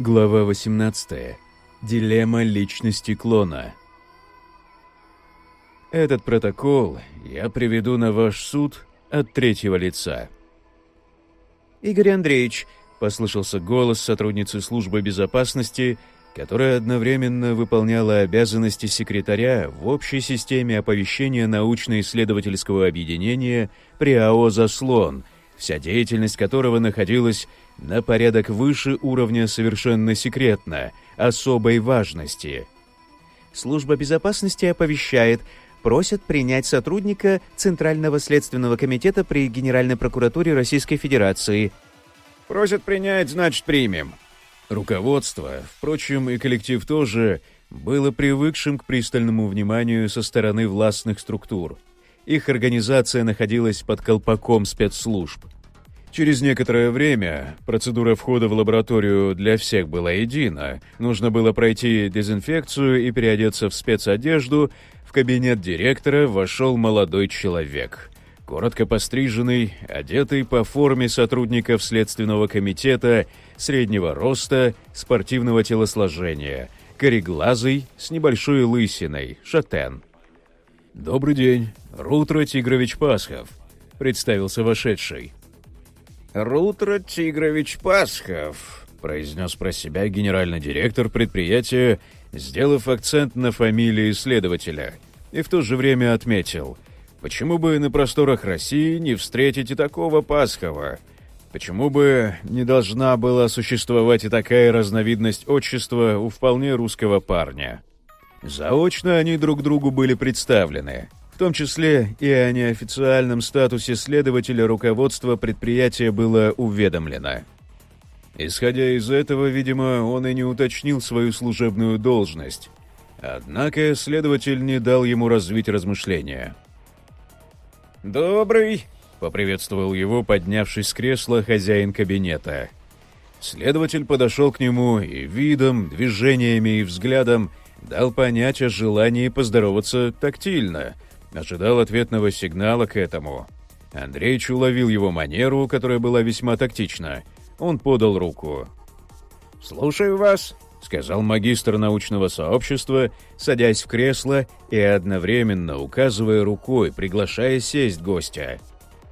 Глава 18. Дилемма личности клона. Этот протокол я приведу на ваш суд от третьего лица. «Игорь Андреевич», — послышался голос сотрудницы службы безопасности, которая одновременно выполняла обязанности секретаря в общей системе оповещения научно-исследовательского объединения при АО «Заслон», вся деятельность которого находилась на порядок выше уровня совершенно секретно, особой важности. Служба безопасности оповещает, просят принять сотрудника Центрального следственного комитета при Генеральной прокуратуре Российской Федерации. Просят принять, значит, примем. Руководство, впрочем, и коллектив тоже, было привыкшим к пристальному вниманию со стороны властных структур. Их организация находилась под колпаком спецслужб. Через некоторое время процедура входа в лабораторию для всех была едина. Нужно было пройти дезинфекцию и переодеться в спецодежду. В кабинет директора вошел молодой человек. Коротко постриженный, одетый по форме сотрудников Следственного комитета, среднего роста, спортивного телосложения, кореглазый, с небольшой лысиной, шатен. «Добрый день, Рутро Тигрович Пасхов», — представился вошедший. «Рутро Тигрович Пасхов», — произнес про себя генеральный директор предприятия, сделав акцент на фамилии следователя, и в то же время отметил, почему бы на просторах России не встретить и такого Пасхова, почему бы не должна была существовать и такая разновидность отчества у вполне русского парня. Заочно они друг другу были представлены — в том числе и о неофициальном статусе следователя руководство предприятия было уведомлено. Исходя из этого, видимо, он и не уточнил свою служебную должность. Однако следователь не дал ему развить размышления. «Добрый!» — поприветствовал его, поднявшись с кресла, хозяин кабинета. Следователь подошел к нему и видом, движениями и взглядом дал понять о желании поздороваться тактильно, ожидал ответного сигнала к этому. Андреич уловил его манеру, которая была весьма тактична. Он подал руку. «Слушаю вас», — сказал магистр научного сообщества, садясь в кресло и одновременно указывая рукой, приглашая сесть гостя.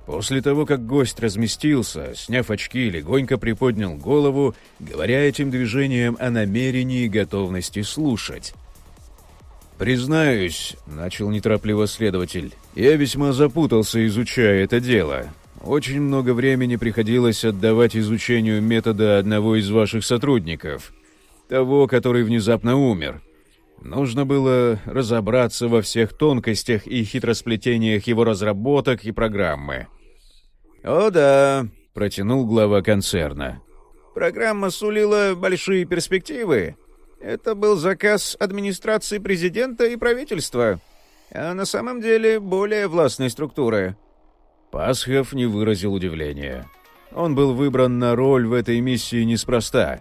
После того, как гость разместился, сняв очки, легонько приподнял голову, говоря этим движением о намерении и готовности слушать. «Признаюсь», — начал неторопливо следователь, — «я весьма запутался, изучая это дело. Очень много времени приходилось отдавать изучению метода одного из ваших сотрудников, того, который внезапно умер. Нужно было разобраться во всех тонкостях и хитросплетениях его разработок и программы». «О да», — протянул глава концерна. «Программа сулила большие перспективы». Это был заказ администрации президента и правительства, а на самом деле более властной структуры. Пасхов не выразил удивления. Он был выбран на роль в этой миссии неспроста.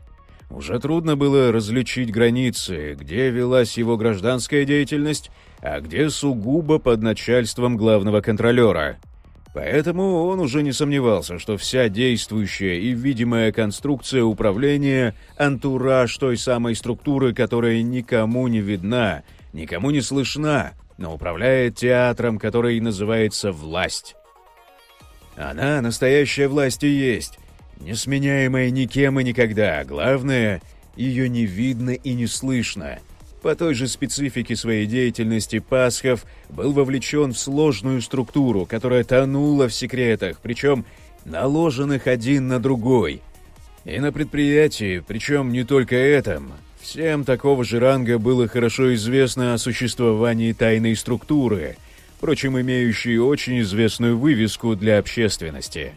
Уже трудно было различить границы, где велась его гражданская деятельность, а где сугубо под начальством главного контролера — Поэтому он уже не сомневался, что вся действующая и видимая конструкция управления — антураж той самой структуры, которая никому не видна, никому не слышна, но управляет театром, который называется «власть». Она, настоящая власть и есть, несменяемая никем и никогда, а главное, ее не видно и не слышно — по той же специфике своей деятельности Пасхов был вовлечен в сложную структуру, которая тонула в секретах, причем наложенных один на другой. И на предприятии, причем не только этом, всем такого же ранга было хорошо известно о существовании тайной структуры, впрочем, имеющей очень известную вывеску для общественности.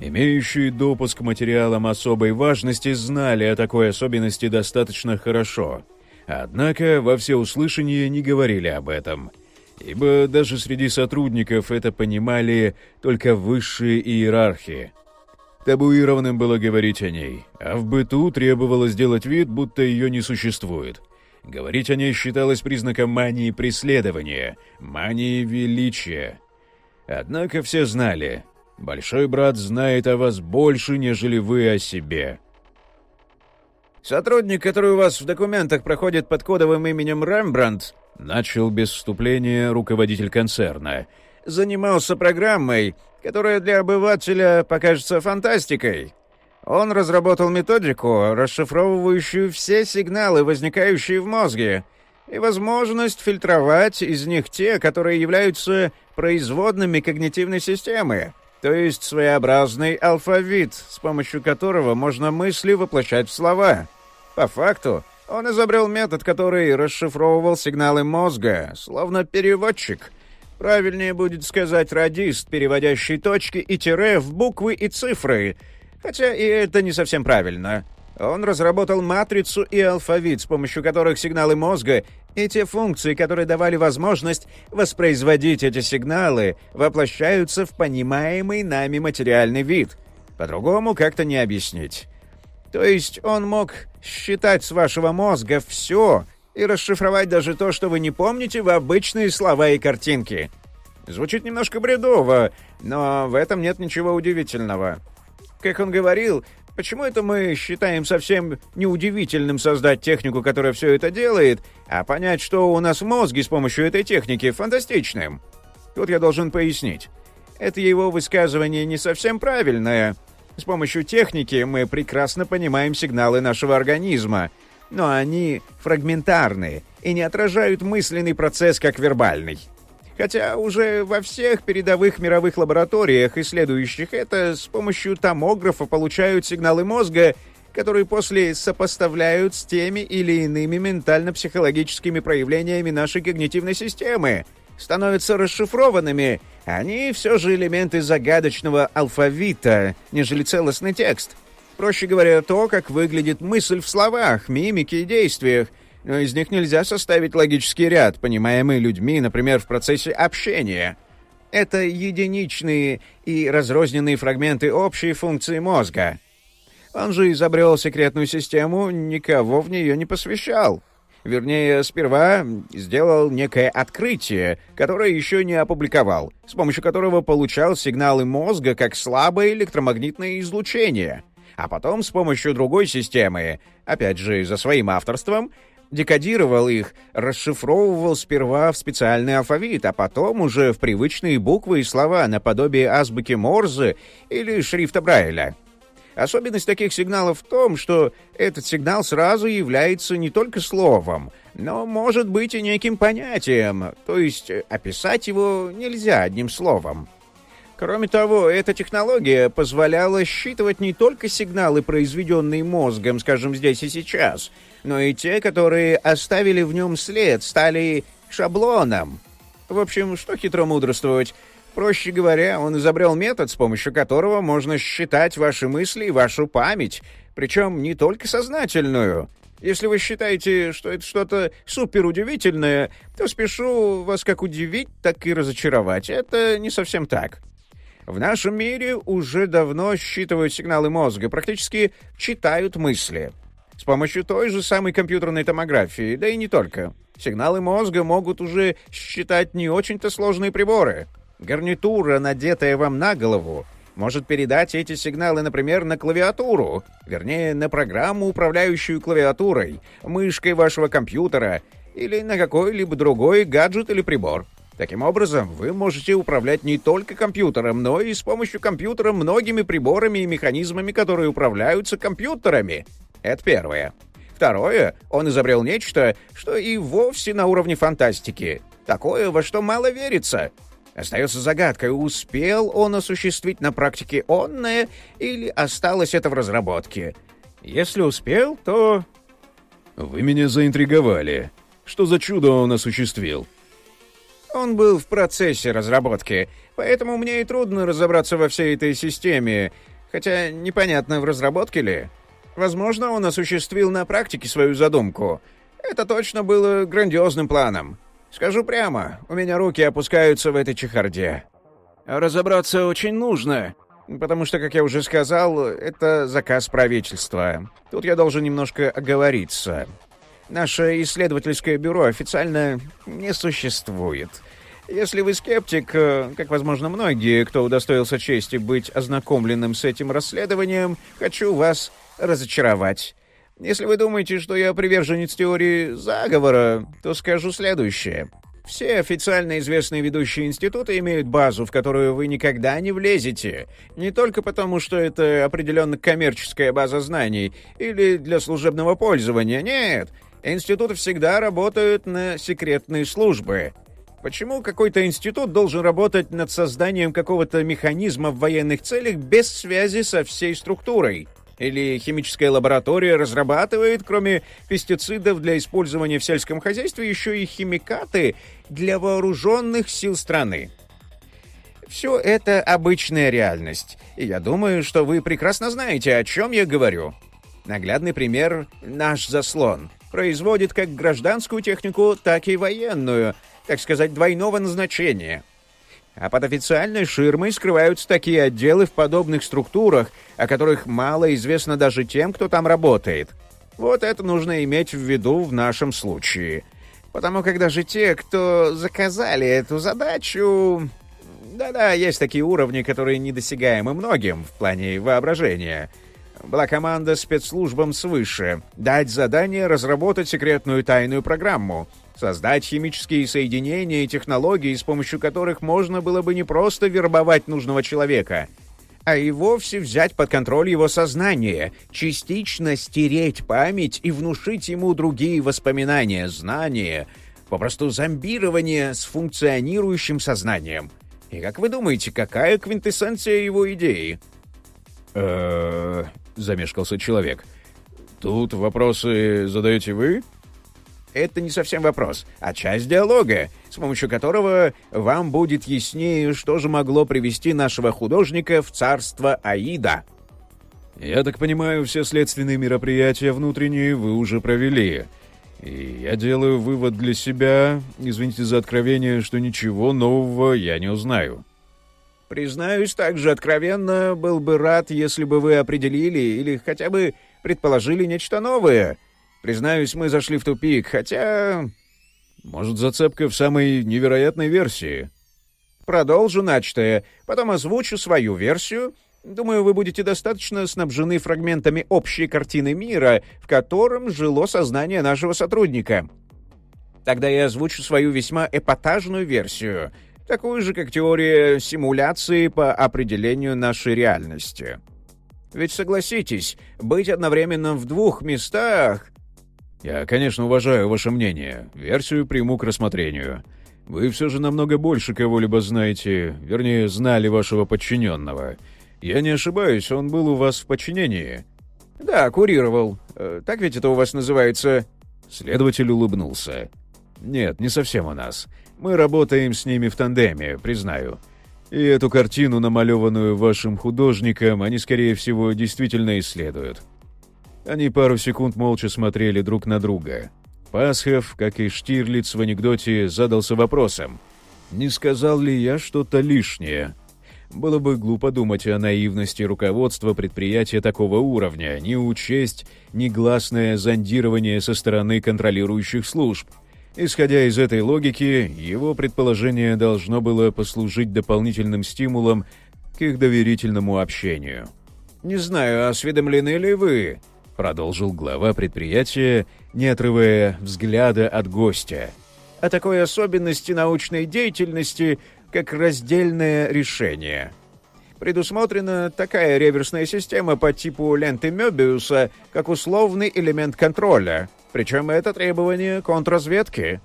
Имеющие допуск к материалам особой важности знали о такой особенности достаточно хорошо – Однако во всеуслышание не говорили об этом, ибо даже среди сотрудников это понимали только высшие иерархии. Табуированным было говорить о ней, а в быту требовалось сделать вид, будто ее не существует. Говорить о ней считалось признаком мании преследования, мании величия. Однако все знали, большой брат знает о вас больше, нежели вы о себе. Сотрудник, который у вас в документах проходит под кодовым именем Рембрандт, начал без вступления руководитель концерна, занимался программой, которая для обывателя покажется фантастикой. Он разработал методику, расшифровывающую все сигналы, возникающие в мозге, и возможность фильтровать из них те, которые являются производными когнитивной системы, то есть своеобразный алфавит, с помощью которого можно мысли воплощать в слова. По факту, он изобрел метод, который расшифровывал сигналы мозга, словно переводчик. Правильнее будет сказать радист, переводящий точки и тире в буквы и цифры. Хотя и это не совсем правильно. Он разработал матрицу и алфавит, с помощью которых сигналы мозга и те функции, которые давали возможность воспроизводить эти сигналы, воплощаются в понимаемый нами материальный вид. По-другому как-то не объяснить. То есть он мог считать с вашего мозга все и расшифровать даже то, что вы не помните, в обычные слова и картинки. Звучит немножко бредово, но в этом нет ничего удивительного. Как он говорил, Почему это мы считаем совсем неудивительным создать технику, которая все это делает, а понять, что у нас в мозге с помощью этой техники, фантастичным? Тут я должен пояснить. Это его высказывание не совсем правильное. С помощью техники мы прекрасно понимаем сигналы нашего организма, но они фрагментарные и не отражают мысленный процесс как вербальный. Хотя уже во всех передовых мировых лабораториях, исследующих это, с помощью томографа получают сигналы мозга, которые после сопоставляют с теми или иными ментально-психологическими проявлениями нашей когнитивной системы, становятся расшифрованными, они все же элементы загадочного алфавита, нежели целостный текст. Проще говоря, то, как выглядит мысль в словах, мимике и действиях — но из них нельзя составить логический ряд, понимаемый людьми, например, в процессе общения. Это единичные и разрозненные фрагменты общей функции мозга. Он же изобрел секретную систему, никого в нее не посвящал. Вернее, сперва сделал некое открытие, которое еще не опубликовал, с помощью которого получал сигналы мозга как слабое электромагнитное излучение. А потом с помощью другой системы, опять же за своим авторством, декодировал их, расшифровывал сперва в специальный алфавит, а потом уже в привычные буквы и слова наподобие азбуки Морзе или шрифта Брайля. Особенность таких сигналов в том, что этот сигнал сразу является не только словом, но может быть и неким понятием, то есть описать его нельзя одним словом. Кроме того, эта технология позволяла считывать не только сигналы, произведенные мозгом, скажем, здесь и сейчас, но и те, которые оставили в нем след, стали шаблоном. В общем, что хитро мудрствовать? Проще говоря, он изобрел метод, с помощью которого можно считать ваши мысли и вашу память, причем не только сознательную. Если вы считаете, что это что-то суперудивительное, то спешу вас как удивить, так и разочаровать. Это не совсем так. В нашем мире уже давно считывают сигналы мозга, практически читают мысли. С помощью той же самой компьютерной томографии, да и не только. Сигналы мозга могут уже считать не очень-то сложные приборы. Гарнитура, надетая вам на голову, может передать эти сигналы, например, на клавиатуру, вернее, на программу, управляющую клавиатурой, мышкой вашего компьютера или на какой-либо другой гаджет или прибор. Таким образом, вы можете управлять не только компьютером, но и с помощью компьютера многими приборами и механизмами, которые управляются компьютерами. Это первое. Второе, он изобрел нечто, что и вовсе на уровне фантастики. Такое, во что мало верится. Остается загадкой, успел он осуществить на практике онное или осталось это в разработке. Если успел, то... Вы меня заинтриговали. Что за чудо он осуществил? Он был в процессе разработки, поэтому мне и трудно разобраться во всей этой системе, хотя непонятно, в разработке ли. Возможно, он осуществил на практике свою задумку. Это точно было грандиозным планом. Скажу прямо, у меня руки опускаются в этой чехарде. Разобраться очень нужно, потому что, как я уже сказал, это заказ правительства. Тут я должен немножко оговориться. Наше исследовательское бюро официально не существует. Если вы скептик, э, как, возможно, многие, кто удостоился чести быть ознакомленным с этим расследованием, хочу вас разочаровать. Если вы думаете, что я приверженец теории заговора, то скажу следующее. Все официально известные ведущие институты имеют базу, в которую вы никогда не влезете. Не только потому, что это определенно коммерческая база знаний или для служебного пользования. Нет, институты всегда работают на секретные службы. Почему какой-то институт должен работать над созданием какого-то механизма в военных целях без связи со всей структурой? Или химическая лаборатория разрабатывает, кроме пестицидов для использования в сельском хозяйстве, еще и химикаты для вооруженных сил страны. Все это обычная реальность, и я думаю, что вы прекрасно знаете, о чем я говорю. Наглядный пример — наш заслон. Производит как гражданскую технику, так и военную, так сказать, двойного назначения — а под официальной ширмой скрываются такие отделы в подобных структурах, о которых мало известно даже тем, кто там работает. Вот это нужно иметь в виду в нашем случае. Потому как даже те, кто заказали эту задачу... Да-да, есть такие уровни, которые недосягаемы многим в плане воображения. Была команда спецслужбам свыше дать задание разработать секретную тайную программу — создать химические соединения и технологии, с помощью которых можно было бы не просто вербовать нужного человека, а и вовсе взять под контроль его сознание, частично стереть память и внушить ему другие воспоминания, знания, попросту зомбирование с функционирующим сознанием. И как вы думаете, какая квинтэссенция его идеи? э замешкался человек. «Тут вопросы задаете вы?» Это не совсем вопрос, а часть диалога, с помощью которого вам будет яснее, что же могло привести нашего художника в царство Аида. Я так понимаю, все следственные мероприятия внутренние вы уже провели. И я делаю вывод для себя, извините за откровение, что ничего нового я не узнаю. Признаюсь, также откровенно был бы рад, если бы вы определили или хотя бы предположили нечто новое — Признаюсь, мы зашли в тупик, хотя... Может, зацепка в самой невероятной версии? Продолжу начатое, потом озвучу свою версию. Думаю, вы будете достаточно снабжены фрагментами общей картины мира, в котором жило сознание нашего сотрудника. Тогда я озвучу свою весьма эпатажную версию, такую же, как теория симуляции по определению нашей реальности. Ведь согласитесь, быть одновременно в двух местах я, конечно, уважаю ваше мнение. Версию приму к рассмотрению. Вы все же намного больше кого-либо знаете, вернее, знали вашего подчиненного. Я не ошибаюсь, он был у вас в подчинении. Да, курировал. Э, так ведь это у вас называется? Следователь улыбнулся. Нет, не совсем у нас. Мы работаем с ними в тандеме, признаю. И эту картину, намалеванную вашим художником, они, скорее всего, действительно исследуют. Они пару секунд молча смотрели друг на друга. Пасхов, как и Штирлиц в анекдоте, задался вопросом. «Не сказал ли я что-то лишнее?» Было бы глупо думать о наивности руководства предприятия такого уровня, не учесть негласное зондирование со стороны контролирующих служб. Исходя из этой логики, его предположение должно было послужить дополнительным стимулом к их доверительному общению. «Не знаю, осведомлены ли вы?» Продолжил глава предприятия, не отрывая взгляда от гостя. «О такой особенности научной деятельности, как раздельное решение. Предусмотрена такая реверсная система по типу ленты Мёбиуса, как условный элемент контроля, причем это требование контрразведки».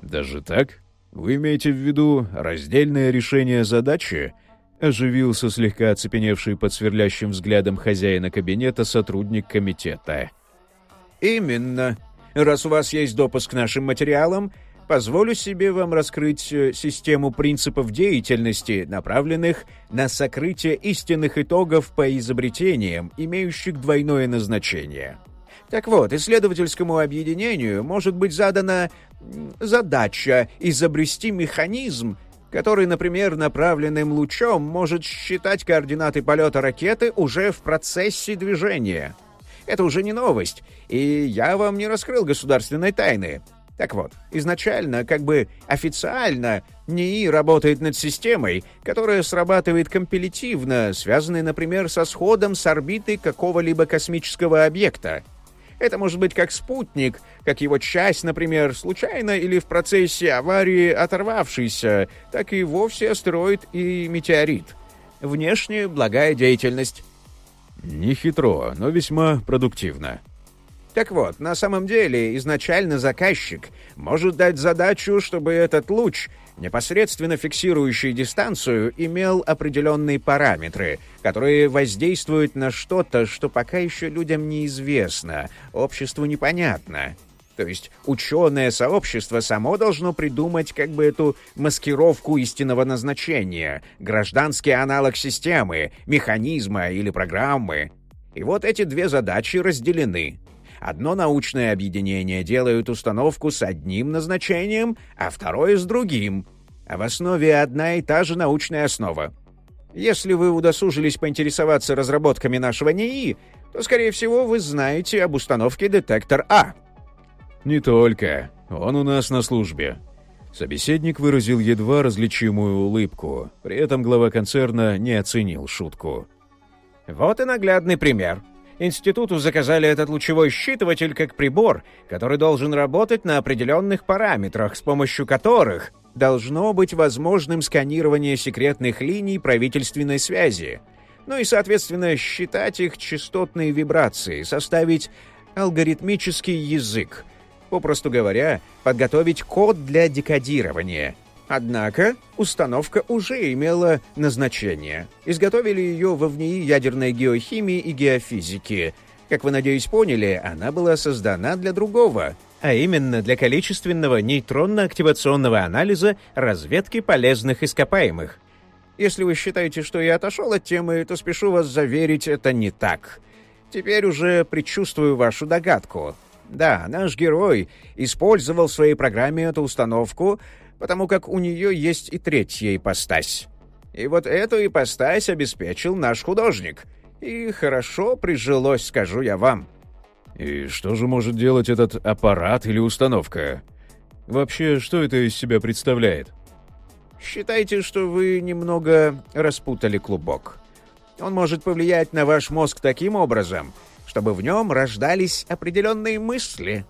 «Даже так? Вы имеете в виду раздельное решение задачи?» Оживился слегка оцепеневший под сверлящим взглядом хозяина кабинета сотрудник комитета. «Именно. Раз у вас есть допуск к нашим материалам, позволю себе вам раскрыть э, систему принципов деятельности, направленных на сокрытие истинных итогов по изобретениям, имеющих двойное назначение. Так вот, исследовательскому объединению может быть задана задача изобрести механизм, который, например, направленным лучом может считать координаты полета ракеты уже в процессе движения. Это уже не новость, и я вам не раскрыл государственной тайны. Так вот, изначально, как бы официально, НИИ работает над системой, которая срабатывает компилятивно, связанной, например, со сходом с орбиты какого-либо космического объекта. Это может быть как спутник, как его часть, например, случайно или в процессе аварии оторвавшийся, так и вовсе астероид и метеорит. Внешне благая деятельность. Не хитро, но весьма продуктивно. Так вот, на самом деле, изначально заказчик может дать задачу, чтобы этот луч, непосредственно фиксирующий дистанцию, имел определенные параметры, которые воздействуют на что-то, что пока еще людям неизвестно, обществу непонятно. То есть ученое сообщество само должно придумать как бы эту маскировку истинного назначения, гражданский аналог системы, механизма или программы. И вот эти две задачи разделены. Одно научное объединение делает установку с одним назначением, а второе с другим. А в основе одна и та же научная основа. Если вы удосужились поинтересоваться разработками нашего НИИ, то, скорее всего, вы знаете об установке детектор А. Не только. Он у нас на службе. Собеседник выразил едва различимую улыбку. При этом глава концерна не оценил шутку. Вот и наглядный пример. Институту заказали этот лучевой считыватель как прибор, который должен работать на определенных параметрах, с помощью которых должно быть возможным сканирование секретных линий правительственной связи, ну и, соответственно, считать их частотные вибрации, составить алгоритмический язык, попросту говоря, подготовить код для декодирования — Однако установка уже имела назначение. Изготовили ее во ВНИИ ядерной геохимии и геофизики. Как вы, надеюсь, поняли, она была создана для другого, а именно для количественного нейтронно-активационного анализа разведки полезных ископаемых. Если вы считаете, что я отошел от темы, то спешу вас заверить, это не так. Теперь уже предчувствую вашу догадку. Да, наш герой использовал в своей программе эту установку, потому как у нее есть и третья ипостась. И вот эту ипостась обеспечил наш художник. И хорошо прижилось, скажу я вам. И что же может делать этот аппарат или установка? Вообще, что это из себя представляет? Считайте, что вы немного распутали клубок. Он может повлиять на ваш мозг таким образом, чтобы в нем рождались определенные мысли.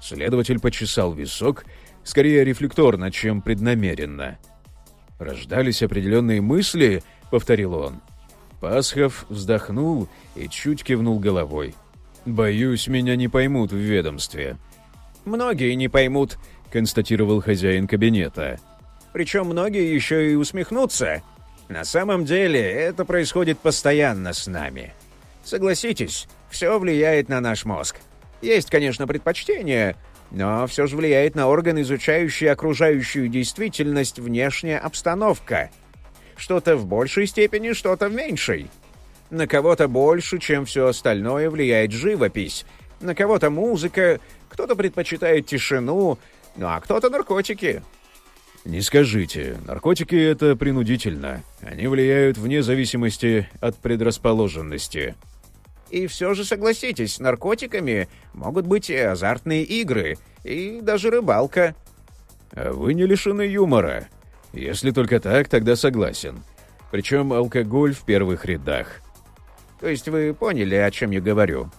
Следователь почесал висок скорее рефлекторно, чем преднамеренно. «Рождались определенные мысли», — повторил он. Пасхов вздохнул и чуть кивнул головой. «Боюсь, меня не поймут в ведомстве». «Многие не поймут», — констатировал хозяин кабинета. «Причем многие еще и усмехнутся. На самом деле это происходит постоянно с нами. Согласитесь, все влияет на наш мозг. Есть, конечно, предпочтения, но все же влияет на орган, изучающий окружающую действительность, внешняя обстановка. Что-то в большей степени, что-то в меньшей. На кого-то больше, чем все остальное, влияет живопись. На кого-то музыка, кто-то предпочитает тишину, ну а кто-то наркотики. Не скажите, наркотики — это принудительно. Они влияют вне зависимости от предрасположенности. И все же согласитесь, наркотиками могут быть и азартные игры, и даже рыбалка. А вы не лишены юмора. Если только так, тогда согласен. Причем алкоголь в первых рядах. То есть вы поняли, о чем я говорю?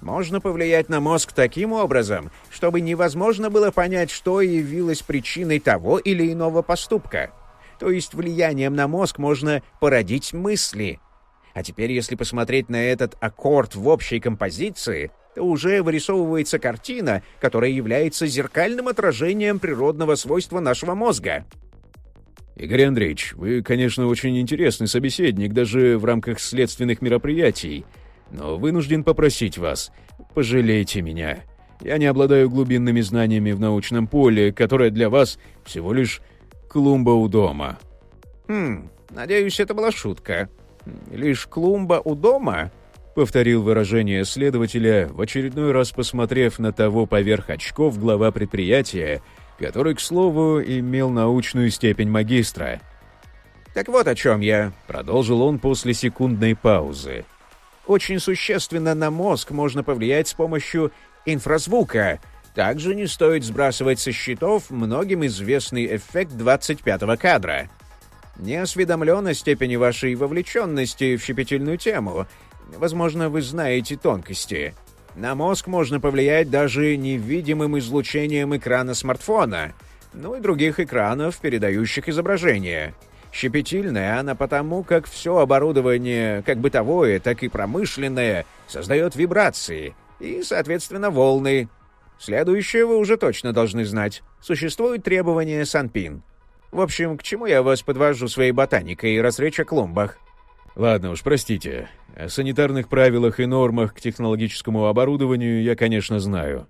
Можно повлиять на мозг таким образом, чтобы невозможно было понять, что явилось причиной того или иного поступка. То есть влиянием на мозг можно породить мысли — а теперь, если посмотреть на этот аккорд в общей композиции, то уже вырисовывается картина, которая является зеркальным отражением природного свойства нашего мозга. Игорь Андреевич, вы, конечно, очень интересный собеседник даже в рамках следственных мероприятий, но вынужден попросить вас, пожалейте меня. Я не обладаю глубинными знаниями в научном поле, которое для вас всего лишь клумба у дома. Хм, надеюсь, это была шутка лишь клумба у дома?» — повторил выражение следователя, в очередной раз посмотрев на того поверх очков глава предприятия, который, к слову, имел научную степень магистра. «Так вот о чем я», — продолжил он после секундной паузы. «Очень существенно на мозг можно повлиять с помощью инфразвука. Также не стоит сбрасывать со счетов многим известный эффект 25-го кадра». Не осведомлен о степени вашей вовлеченности в щепетильную тему. Возможно, вы знаете тонкости. На мозг можно повлиять даже невидимым излучением экрана смартфона, ну и других экранов, передающих изображение. Щепетильная она потому, как все оборудование, как бытовое, так и промышленное, создает вибрации и, соответственно, волны. Следующее вы уже точно должны знать. Существует требование Санпин. В общем, к чему я вас подвожу своей ботаникой, раз речь о клумбах? Ладно уж, простите. О санитарных правилах и нормах к технологическому оборудованию я, конечно, знаю.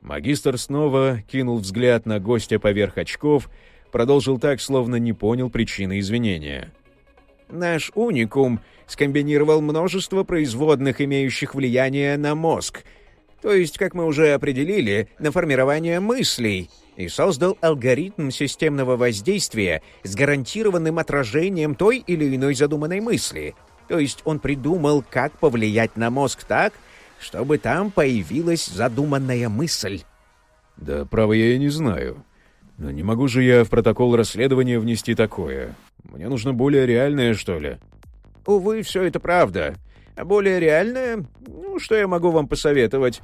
Магистр снова кинул взгляд на гостя поверх очков, продолжил так, словно не понял причины извинения. Наш уникум скомбинировал множество производных, имеющих влияние на мозг, то есть, как мы уже определили, на формирование мыслей, и создал алгоритм системного воздействия с гарантированным отражением той или иной задуманной мысли. То есть он придумал, как повлиять на мозг так, чтобы там появилась задуманная мысль. Да, право, я и не знаю. Но не могу же я в протокол расследования внести такое. Мне нужно более реальное, что ли. Увы, все это правда. А более реальное, ну, что я могу вам посоветовать?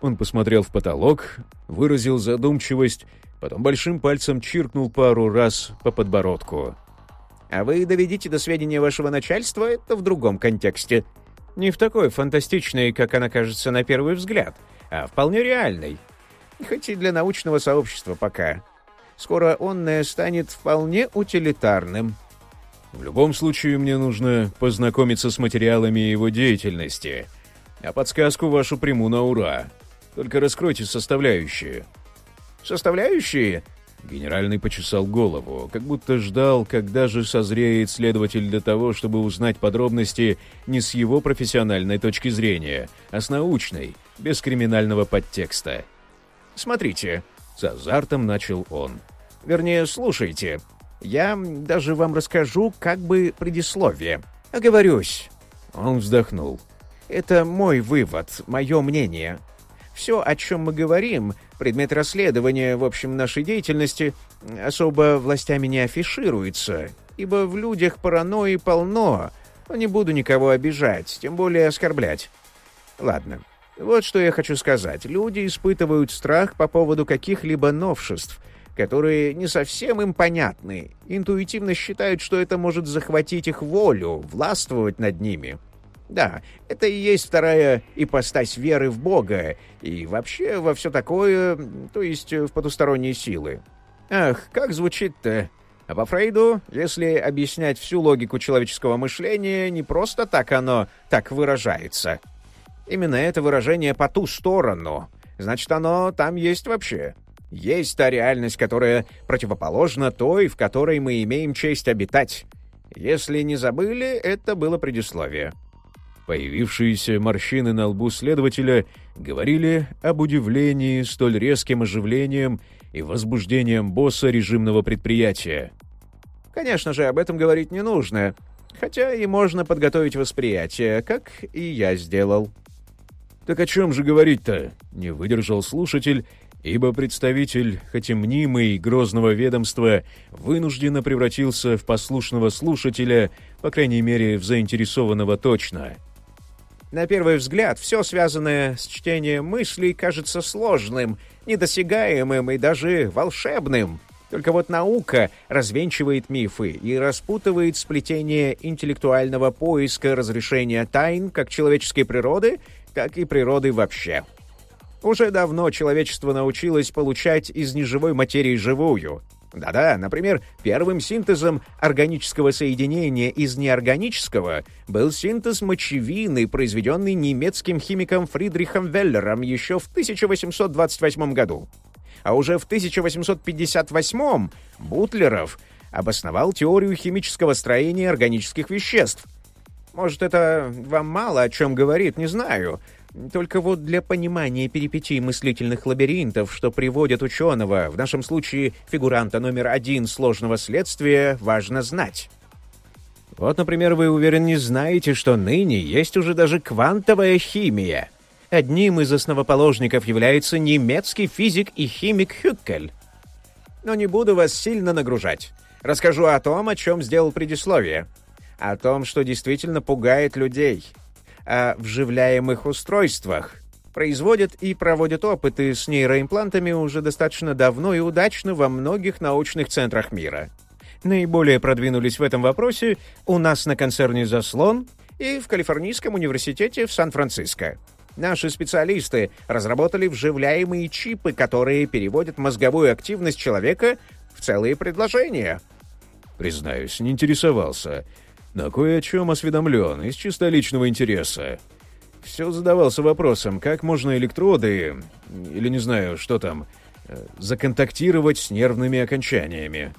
Он посмотрел в потолок, выразил задумчивость, потом большим пальцем чиркнул пару раз по подбородку. «А вы доведите до сведения вашего начальства это в другом контексте. Не в такой фантастичной, как она кажется на первый взгляд, а вполне реальной. Хоть и для научного сообщества пока. Скоро онное станет вполне утилитарным». «В любом случае мне нужно познакомиться с материалами его деятельности, а подсказку вашу приму на ура», только раскройте составляющие». «Составляющие?» Генеральный почесал голову, как будто ждал, когда же созреет следователь для того, чтобы узнать подробности не с его профессиональной точки зрения, а с научной, без криминального подтекста. «Смотрите», — с азартом начал он. «Вернее, слушайте. Я даже вам расскажу как бы предисловие. Оговорюсь». Он вздохнул. «Это мой вывод, мое мнение. Все, о чем мы говорим, предмет расследования, в общем, нашей деятельности, особо властями не афишируется, ибо в людях паранойи полно, не буду никого обижать, тем более оскорблять. Ладно, вот что я хочу сказать. Люди испытывают страх по поводу каких-либо новшеств, которые не совсем им понятны, интуитивно считают, что это может захватить их волю, властвовать над ними. Да, это и есть вторая ипостась веры в Бога и вообще во все такое, то есть в потусторонние силы. Ах, как звучит-то? А по Фрейду, если объяснять всю логику человеческого мышления, не просто так оно так выражается. Именно это выражение «по ту сторону». Значит, оно там есть вообще. Есть та реальность, которая противоположна той, в которой мы имеем честь обитать. Если не забыли, это было предисловие. Появившиеся морщины на лбу следователя говорили об удивлении столь резким оживлением и возбуждением босса режимного предприятия. «Конечно же, об этом говорить не нужно, хотя и можно подготовить восприятие, как и я сделал». «Так о чем же говорить-то?» — не выдержал слушатель, ибо представитель, хоть и мнимый, грозного ведомства, вынужденно превратился в послушного слушателя, по крайней мере, в заинтересованного точно — на первый взгляд, все связанное с чтением мыслей кажется сложным, недосягаемым и даже волшебным. Только вот наука развенчивает мифы и распутывает сплетение интеллектуального поиска разрешения тайн как человеческой природы, так и природы вообще. Уже давно человечество научилось получать из неживой материи живую — да-да, например, первым синтезом органического соединения из неорганического был синтез мочевины, произведенный немецким химиком Фридрихом Веллером еще в 1828 году. А уже в 1858 Бутлеров обосновал теорию химического строения органических веществ. Может, это вам мало о чем говорит, не знаю, только вот для понимания перипетий мыслительных лабиринтов, что приводят ученого, в нашем случае фигуранта номер один сложного следствия, важно знать. Вот, например, вы, уверен, не знаете, что ныне есть уже даже квантовая химия. Одним из основоположников является немецкий физик и химик Хюккель. Но не буду вас сильно нагружать. Расскажу о том, о чем сделал предисловие. О том, что действительно пугает людей — о вживляемых устройствах. производят и проводят опыты с нейроимплантами уже достаточно давно и удачно во многих научных центрах мира. Наиболее продвинулись в этом вопросе у нас на концерне «Заслон» и в Калифорнийском университете в Сан-Франциско. Наши специалисты разработали вживляемые чипы, которые переводят мозговую активность человека в целые предложения. Признаюсь, не интересовался. Но кое о чем осведомлен, из чисто личного интереса все задавался вопросом, как можно электроды, или не знаю, что там, э, законтактировать с нервными окончаниями.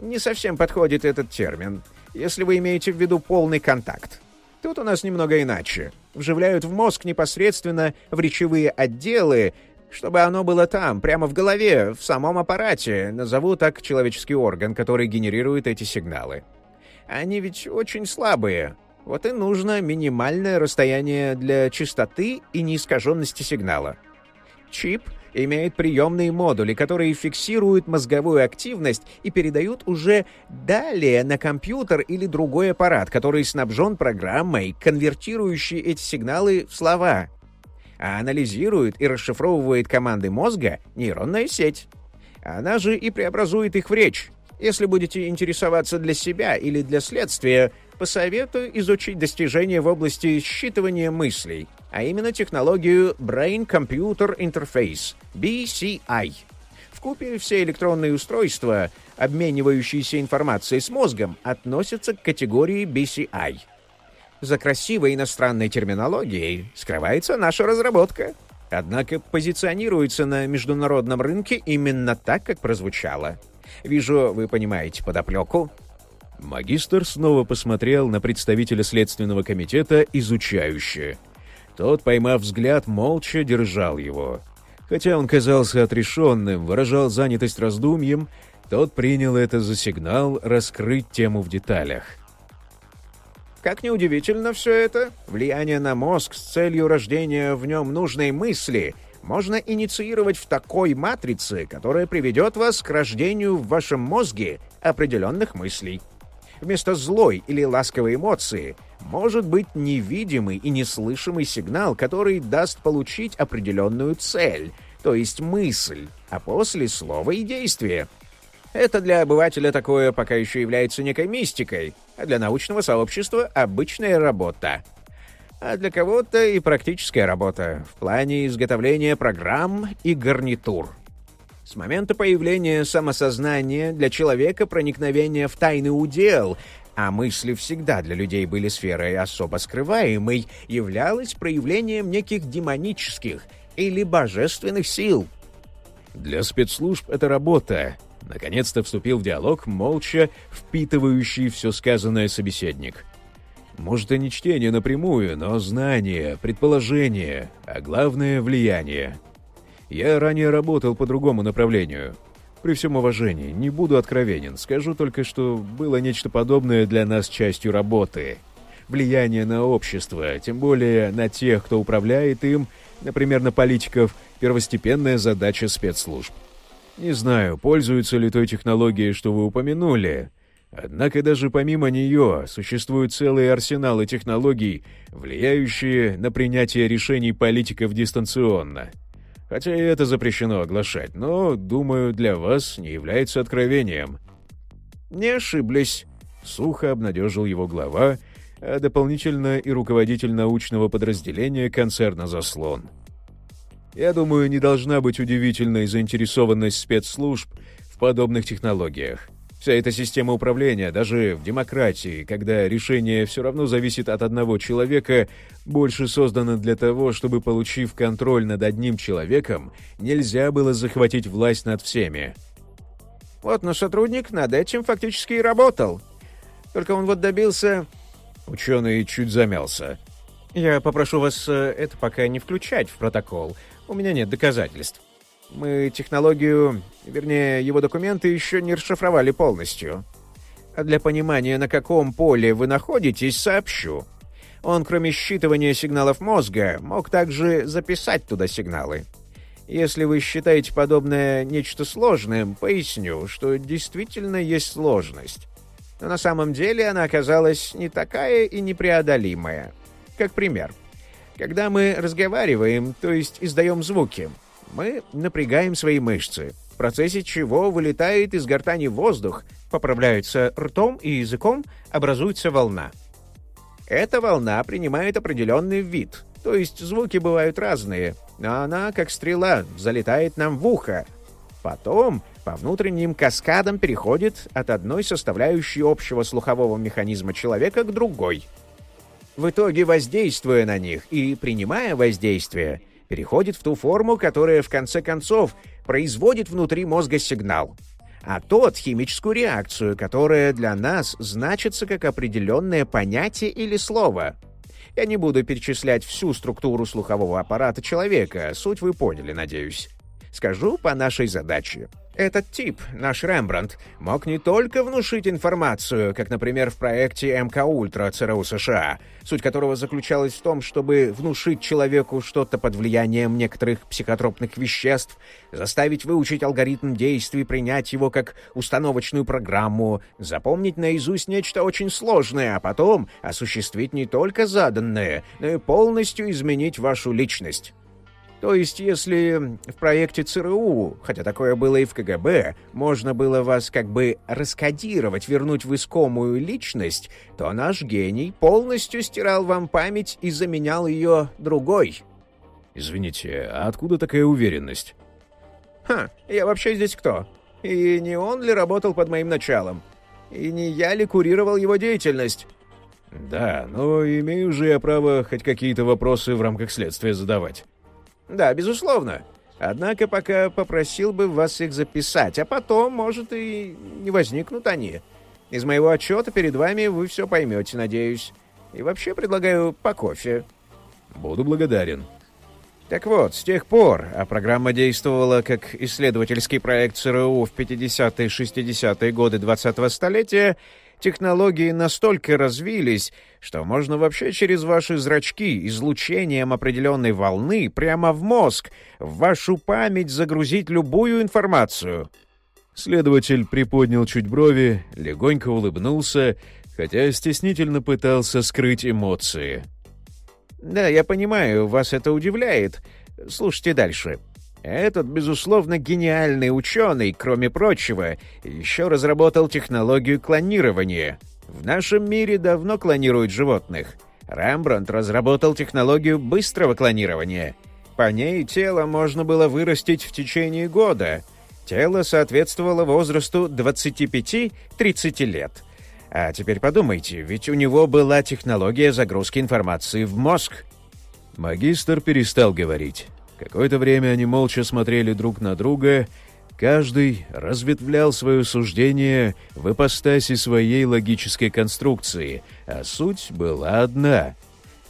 Не совсем подходит этот термин, если вы имеете в виду полный контакт. Тут у нас немного иначе. Вживляют в мозг непосредственно в речевые отделы, чтобы оно было там, прямо в голове, в самом аппарате, назову так человеческий орган, который генерирует эти сигналы. Они ведь очень слабые, вот и нужно минимальное расстояние для частоты и неискаженности сигнала. Чип имеет приемные модули, которые фиксируют мозговую активность и передают уже далее на компьютер или другой аппарат, который снабжен программой, конвертирующей эти сигналы в слова. А анализирует и расшифровывает команды мозга нейронная сеть. Она же и преобразует их в речь. Если будете интересоваться для себя или для следствия, посоветую изучить достижения в области считывания мыслей, а именно технологию Brain Computer Interface, BCI. В купе все электронные устройства, обменивающиеся информацией с мозгом, относятся к категории BCI. За красивой иностранной терминологией скрывается наша разработка. Однако позиционируется на международном рынке именно так, как прозвучало. Вижу, вы понимаете подоплеку. Магистр снова посмотрел на представителя Следственного комитета изучающе. Тот, поймав взгляд, молча держал его. Хотя он казался отрешенным, выражал занятость раздумьем, тот принял это за сигнал раскрыть тему в деталях. Как неудивительно все это, влияние на мозг с целью рождения в нем нужной мысли можно инициировать в такой матрице, которая приведет вас к рождению в вашем мозге определенных мыслей. Вместо злой или ласковой эмоции может быть невидимый и неслышимый сигнал, который даст получить определенную цель, то есть мысль, а после слова и действие. Это для обывателя такое пока еще является некой мистикой, а для научного сообщества — обычная работа. А для кого-то и практическая работа в плане изготовления программ и гарнитур. С момента появления самосознания для человека проникновение в тайный удел, а мысли всегда для людей были сферой особо скрываемой, являлось проявлением неких демонических или божественных сил. Для спецслужб это работа. Наконец-то вступил в диалог молча впитывающий все сказанное собеседник. Может, и не чтение напрямую, но знание, предположение, а главное — влияние. Я ранее работал по другому направлению. При всем уважении, не буду откровенен, скажу только, что было нечто подобное для нас частью работы. Влияние на общество, тем более на тех, кто управляет им, например, на политиков, первостепенная задача спецслужб. Не знаю, пользуются ли той технологией, что вы упомянули, Однако даже помимо нее существуют целые арсеналы технологий, влияющие на принятие решений политиков дистанционно. Хотя и это запрещено оглашать, но, думаю, для вас не является откровением. «Не ошиблись», — сухо обнадежил его глава, а дополнительно и руководитель научного подразделения концерна «Заслон». Я думаю, не должна быть удивительной заинтересованность спецслужб в подобных технологиях. Вся эта система управления, даже в демократии, когда решение все равно зависит от одного человека, больше создана для того, чтобы, получив контроль над одним человеком, нельзя было захватить власть над всеми. Вот наш сотрудник над этим фактически и работал. Только он вот добился... Ученый чуть замялся. Я попрошу вас э, это пока не включать в протокол. У меня нет доказательств. Мы технологию, вернее, его документы еще не расшифровали полностью. А для понимания, на каком поле вы находитесь, сообщу. Он, кроме считывания сигналов мозга, мог также записать туда сигналы. Если вы считаете подобное нечто сложным, поясню, что действительно есть сложность. Но на самом деле она оказалась не такая и непреодолимая. Как пример. Когда мы разговариваем, то есть издаем звуки, мы напрягаем свои мышцы, в процессе чего вылетает из гортани воздух, поправляется ртом и языком, образуется волна. Эта волна принимает определенный вид, то есть звуки бывают разные, но она, как стрела, залетает нам в ухо. Потом по внутренним каскадам переходит от одной составляющей общего слухового механизма человека к другой. В итоге, воздействуя на них и принимая воздействие, переходит в ту форму, которая в конце концов производит внутри мозга сигнал. А тот — химическую реакцию, которая для нас значится как определенное понятие или слово. Я не буду перечислять всю структуру слухового аппарата человека, суть вы поняли, надеюсь. Скажу по нашей задаче. Этот тип, наш Рембрандт, мог не только внушить информацию, как, например, в проекте МК Ультра ЦРУ США, суть которого заключалась в том, чтобы внушить человеку что-то под влиянием некоторых психотропных веществ, заставить выучить алгоритм действий, принять его как установочную программу, запомнить наизусть нечто очень сложное, а потом осуществить не только заданное, но и полностью изменить вашу личность. То есть, если в проекте ЦРУ, хотя такое было и в КГБ, можно было вас как бы раскодировать, вернуть в искомую личность, то наш гений полностью стирал вам память и заменял ее другой. Извините, а откуда такая уверенность? Ха, я вообще здесь кто? И не он ли работал под моим началом? И не я ли курировал его деятельность? Да, но имею же я право хоть какие-то вопросы в рамках следствия задавать. Да, безусловно. Однако пока попросил бы вас их записать, а потом, может, и не возникнут они. Из моего отчета перед вами вы все поймете, надеюсь. И вообще предлагаю по кофе. Буду благодарен. Так вот, с тех пор, а программа действовала как исследовательский проект ЦРУ в 50-60-е годы 20-го столетия, технологии настолько развились, что можно вообще через ваши зрачки излучением определенной волны прямо в мозг, в вашу память загрузить любую информацию. Следователь приподнял чуть брови, легонько улыбнулся, хотя стеснительно пытался скрыть эмоции. «Да, я понимаю, вас это удивляет. Слушайте дальше. Этот, безусловно, гениальный ученый, кроме прочего, еще разработал технологию клонирования. В нашем мире давно клонируют животных. Рембрандт разработал технологию быстрого клонирования. По ней тело можно было вырастить в течение года. Тело соответствовало возрасту 25-30 лет. А теперь подумайте, ведь у него была технология загрузки информации в мозг. Магистр перестал говорить. Какое-то время они молча смотрели друг на друга, каждый разветвлял свое суждение в ипостаси своей логической конструкции, а суть была одна.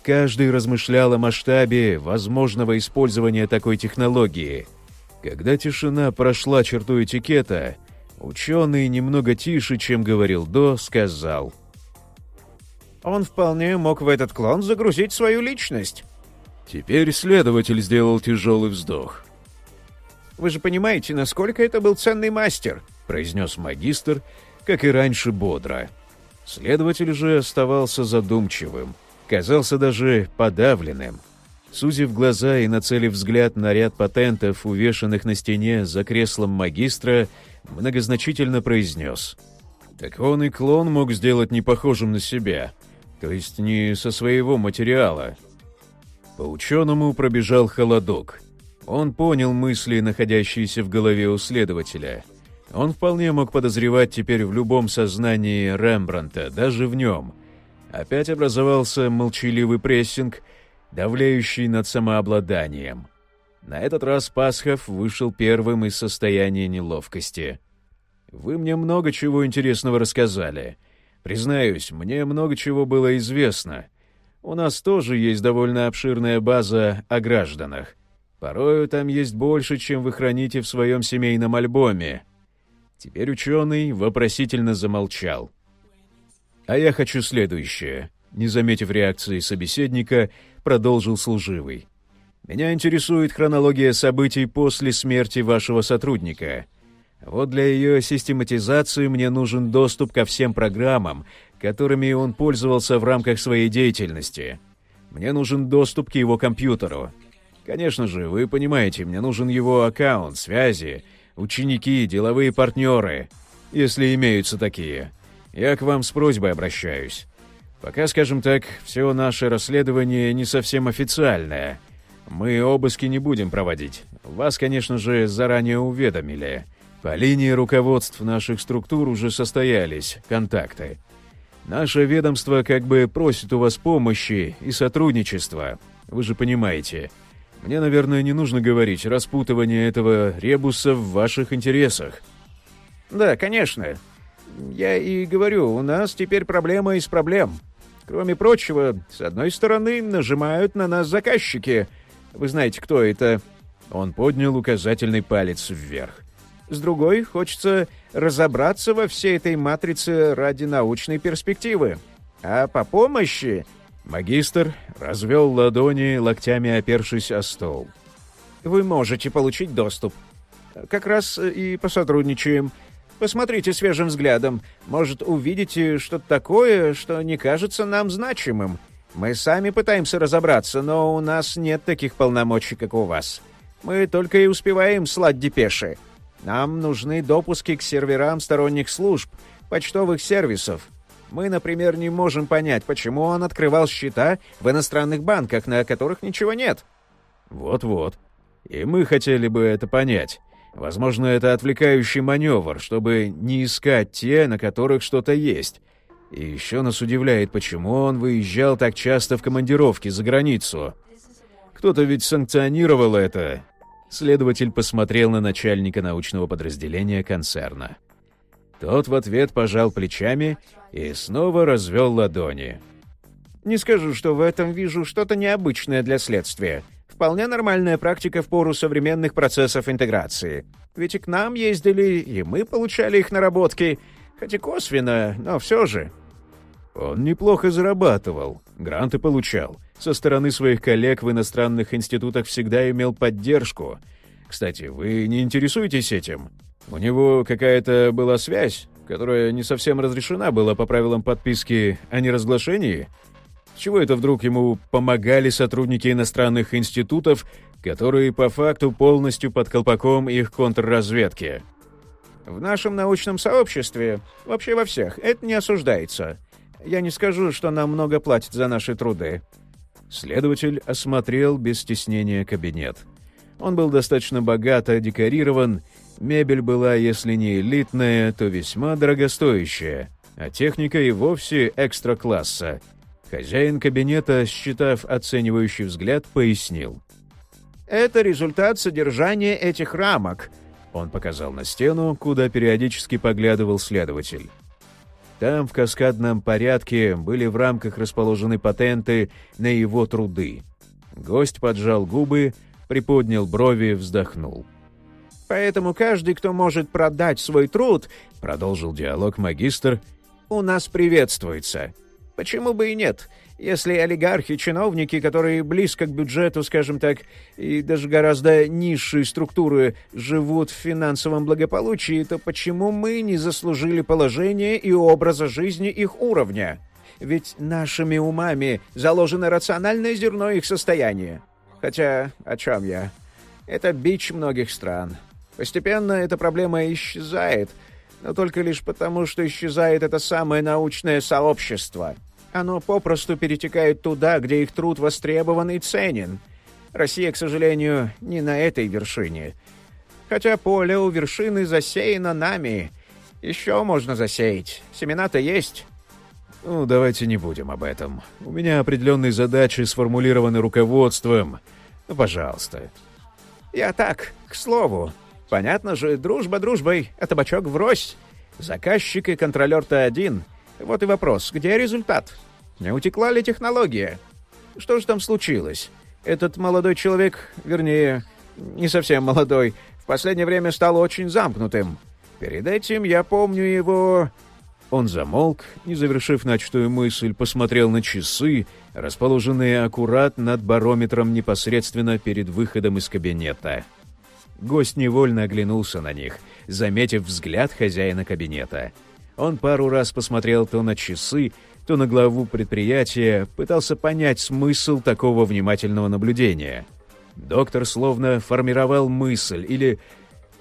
Каждый размышлял о масштабе возможного использования такой технологии. Когда тишина прошла черту этикета, ученый немного тише, чем говорил до, сказал. «Он вполне мог в этот клон загрузить свою личность». Теперь следователь сделал тяжелый вздох. «Вы же понимаете, насколько это был ценный мастер», — произнес магистр, как и раньше бодро. Следователь же оставался задумчивым, казался даже подавленным. Сузив глаза и нацелив взгляд на ряд патентов, увешанных на стене за креслом магистра, многозначительно произнес. «Так он и клон мог сделать не похожим на себя, то есть не со своего материала, по ученому пробежал холодок. Он понял мысли, находящиеся в голове у следователя. Он вполне мог подозревать теперь в любом сознании Рембранта, даже в нем. Опять образовался молчаливый прессинг, давляющий над самообладанием. На этот раз Пасхов вышел первым из состояния неловкости. «Вы мне много чего интересного рассказали. Признаюсь, мне много чего было известно». У нас тоже есть довольно обширная база о гражданах. Порою там есть больше, чем вы храните в своем семейном альбоме. Теперь ученый вопросительно замолчал. А я хочу следующее. Не заметив реакции собеседника, продолжил служивый. Меня интересует хронология событий после смерти вашего сотрудника. Вот для ее систематизации мне нужен доступ ко всем программам, которыми он пользовался в рамках своей деятельности. Мне нужен доступ к его компьютеру. Конечно же, вы понимаете, мне нужен его аккаунт, связи, ученики, деловые партнеры, если имеются такие. Я к вам с просьбой обращаюсь. Пока, скажем так, все наше расследование не совсем официальное. Мы обыски не будем проводить. Вас, конечно же, заранее уведомили. По линии руководств наших структур уже состоялись контакты. Наше ведомство как бы просит у вас помощи и сотрудничества. Вы же понимаете. Мне, наверное, не нужно говорить, распутывание этого ребуса в ваших интересах. Да, конечно. Я и говорю, у нас теперь проблема из проблем. Кроме прочего, с одной стороны, нажимают на нас заказчики. Вы знаете, кто это? Он поднял указательный палец вверх. С другой, хочется разобраться во всей этой матрице ради научной перспективы. А по помощи Магистр развел ладони, локтями опершись о стол. «Вы можете получить доступ. Как раз и посотрудничаем. Посмотрите свежим взглядом. Может, увидите что-то такое, что не кажется нам значимым. Мы сами пытаемся разобраться, но у нас нет таких полномочий, как у вас. Мы только и успеваем слать депеши. Нам нужны допуски к серверам сторонних служб, почтовых сервисов, мы, например, не можем понять, почему он открывал счета в иностранных банках, на которых ничего нет. Вот-вот. И мы хотели бы это понять. Возможно, это отвлекающий маневр, чтобы не искать те, на которых что-то есть. И еще нас удивляет, почему он выезжал так часто в командировки за границу. Кто-то ведь санкционировал это. Следователь посмотрел на начальника научного подразделения концерна. Тот в ответ пожал плечами и снова развел ладони. «Не скажу, что в этом вижу что-то необычное для следствия. Вполне нормальная практика в пору современных процессов интеграции. Ведь и к нам ездили, и мы получали их наработки, хотя косвенно, но все же». Он неплохо зарабатывал, гранты получал. Со стороны своих коллег в иностранных институтах всегда имел поддержку. Кстати, вы не интересуетесь этим? У него какая-то была связь, которая не совсем разрешена была по правилам подписки о неразглашении? чего это вдруг ему помогали сотрудники иностранных институтов, которые по факту полностью под колпаком их контрразведки? В нашем научном сообществе, вообще во всех, это не осуждается. Я не скажу, что нам много платят за наши труды. Следователь осмотрел без стеснения кабинет. Он был достаточно богато декорирован Мебель была, если не элитная, то весьма дорогостоящая, а техника и вовсе экстра-класса. Хозяин кабинета, считав оценивающий взгляд, пояснил. «Это результат содержания этих рамок», — он показал на стену, куда периодически поглядывал следователь. Там в каскадном порядке были в рамках расположены патенты на его труды. Гость поджал губы, приподнял брови, вздохнул. — Поэтому каждый, кто может продать свой труд, — продолжил диалог магистр, — у нас приветствуется. Почему бы и нет? Если олигархи, чиновники, которые близко к бюджету, скажем так, и даже гораздо низшие структуры живут в финансовом благополучии, то почему мы не заслужили положения и образа жизни их уровня? Ведь нашими умами заложено рациональное зерно их состояния. Хотя, о чем я? Это бич многих стран. Постепенно эта проблема исчезает, но только лишь потому, что исчезает это самое научное сообщество. Оно попросту перетекает туда, где их труд востребован и ценен. Россия, к сожалению, не на этой вершине. Хотя поле у вершины засеяно нами. Еще можно засеять. Семена-то есть. Ну, давайте не будем об этом. У меня определенные задачи сформулированы руководством. Ну, пожалуйста. Я так, к слову. Понятно же, дружба дружбой, а табачок врозь. Заказчик и контролер-то один. Вот и вопрос, где результат? Не утекла ли технология? Что же там случилось? Этот молодой человек, вернее, не совсем молодой, в последнее время стал очень замкнутым. Перед этим я помню его... Он замолк, не завершив начатую мысль, посмотрел на часы, расположенные аккурат над барометром непосредственно перед выходом из кабинета. Гость невольно оглянулся на них, заметив взгляд хозяина кабинета. Он пару раз посмотрел то на часы, то на главу предприятия пытался понять смысл такого внимательного наблюдения. Доктор словно формировал мысль, или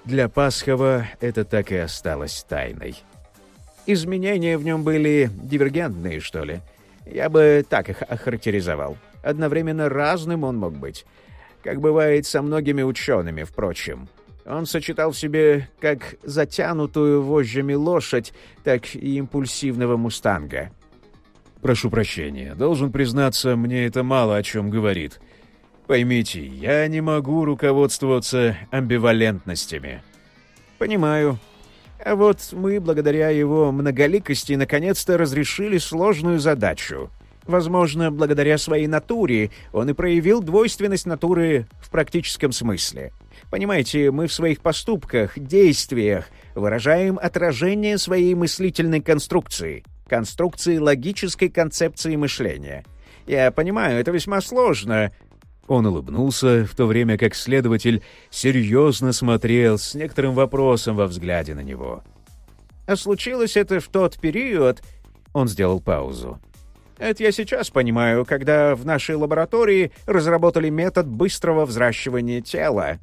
для Пасхова это так и осталось тайной. Изменения в нем были дивергентные, что ли. Я бы так их охарактеризовал. Одновременно разным он мог быть. Как бывает со многими учеными, впрочем. Он сочетал в себе как затянутую вожжами лошадь, так и импульсивного мустанга. «Прошу прощения. Должен признаться, мне это мало о чем говорит. Поймите, я не могу руководствоваться амбивалентностями». «Понимаю. А вот мы, благодаря его многоликости, наконец-то разрешили сложную задачу. Возможно, благодаря своей натуре он и проявил двойственность натуры в практическом смысле». Понимаете, мы в своих поступках, действиях выражаем отражение своей мыслительной конструкции, конструкции логической концепции мышления. Я понимаю, это весьма сложно. Он улыбнулся, в то время как следователь серьезно смотрел с некоторым вопросом во взгляде на него. А случилось это в тот период... Он сделал паузу. Это я сейчас понимаю, когда в нашей лаборатории разработали метод быстрого взращивания тела.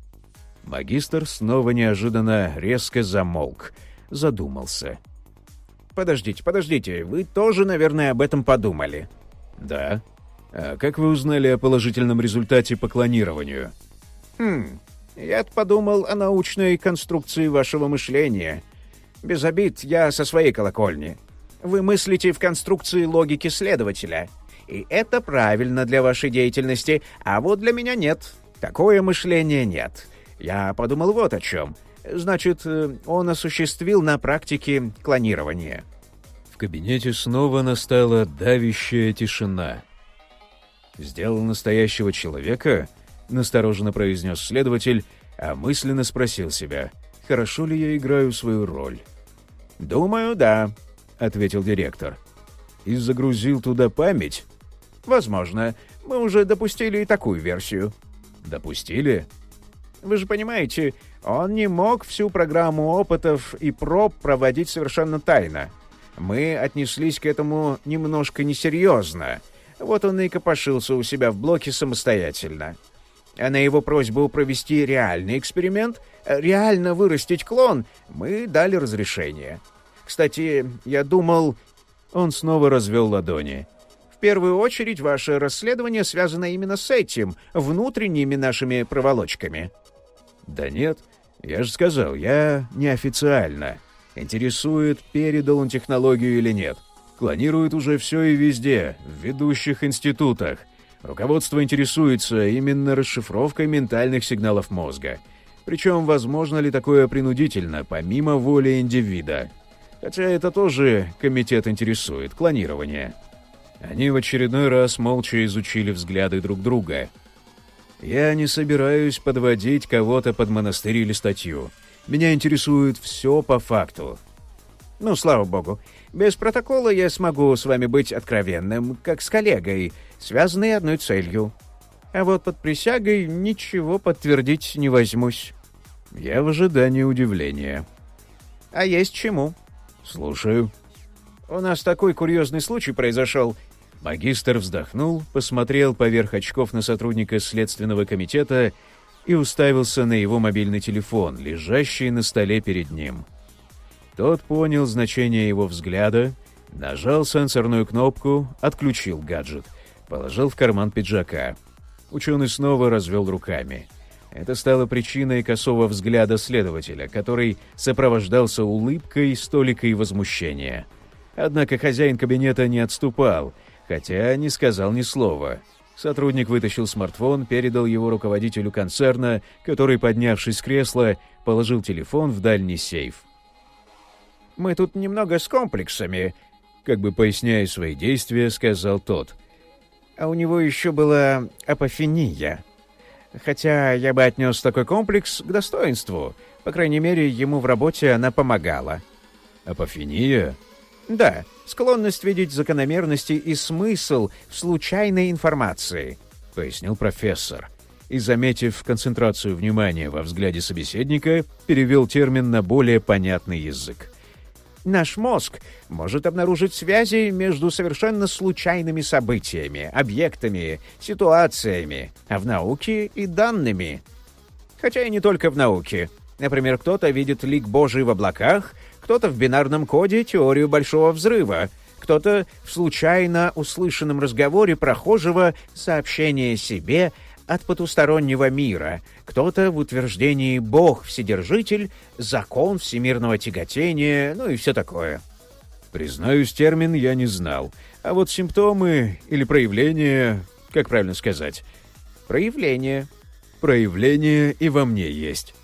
Магистр снова неожиданно резко замолк, задумался. «Подождите, подождите, вы тоже, наверное, об этом подумали?» «Да. А как вы узнали о положительном результате по клонированию?» «Хм, я подумал о научной конструкции вашего мышления. Без обид, я со своей колокольни. Вы мыслите в конструкции логики следователя. И это правильно для вашей деятельности, а вот для меня нет. Такое мышление нет. Я подумал вот о чем. Значит, э, он осуществил на практике клонирование. В кабинете снова настала давящая тишина. «Сделал настоящего человека?» — настороженно произнес следователь, а мысленно спросил себя, «Хорошо ли я играю свою роль?» «Думаю, да», — ответил директор. «И загрузил туда память?» «Возможно. Мы уже допустили и такую версию». «Допустили?» Вы же понимаете, он не мог всю программу опытов и проб проводить совершенно тайно. Мы отнеслись к этому немножко несерьезно. Вот он и копошился у себя в блоке самостоятельно. А на его просьбу провести реальный эксперимент, реально вырастить клон, мы дали разрешение. Кстати, я думал... Он снова развел ладони. В первую очередь, ваше расследование связано именно с этим, внутренними нашими проволочками. «Да нет, я же сказал, я неофициально. Интересует, передал он технологию или нет. Клонирует уже все и везде, в ведущих институтах. Руководство интересуется именно расшифровкой ментальных сигналов мозга. Причем, возможно ли такое принудительно, помимо воли индивида. Хотя это тоже комитет интересует, клонирование. Они в очередной раз молча изучили взгляды друг друга — я не собираюсь подводить кого-то под монастырь или статью. Меня интересует все по факту. Ну, слава богу. Без протокола я смогу с вами быть откровенным, как с коллегой, связанной одной целью. А вот под присягой ничего подтвердить не возьмусь. Я в ожидании удивления. А есть чему? Слушаю. У нас такой курьезный случай произошел. Магистр вздохнул, посмотрел поверх очков на сотрудника Следственного комитета и уставился на его мобильный телефон, лежащий на столе перед ним. Тот понял значение его взгляда, нажал сенсорную кнопку, отключил гаджет, положил в карман пиджака. Ученый снова развел руками. Это стало причиной косого взгляда следователя, который сопровождался улыбкой, столикой возмущения. Однако хозяин кабинета не отступал — хотя не сказал ни слова. Сотрудник вытащил смартфон, передал его руководителю концерна, который, поднявшись с кресла, положил телефон в дальний сейф. «Мы тут немного с комплексами», — как бы поясняя свои действия, сказал тот. «А у него еще была апофения. Хотя я бы отнес такой комплекс к достоинству. По крайней мере, ему в работе она помогала». «Апофения?» Да, склонность видеть закономерности и смысл в случайной информации, пояснил профессор. И, заметив концентрацию внимания во взгляде собеседника, перевел термин на более понятный язык. Наш мозг может обнаружить связи между совершенно случайными событиями, объектами, ситуациями, а в науке и данными. Хотя и не только в науке. Например, кто-то видит лик Божий в облаках, кто-то в бинарном коде теорию Большого Взрыва, кто-то в случайно услышанном разговоре прохожего сообщение себе от потустороннего мира, кто-то в утверждении «Бог Вседержитель», «Закон всемирного тяготения», ну и все такое. Признаюсь, термин я не знал. А вот симптомы или проявления, как правильно сказать? Проявления. Проявления и во мне есть.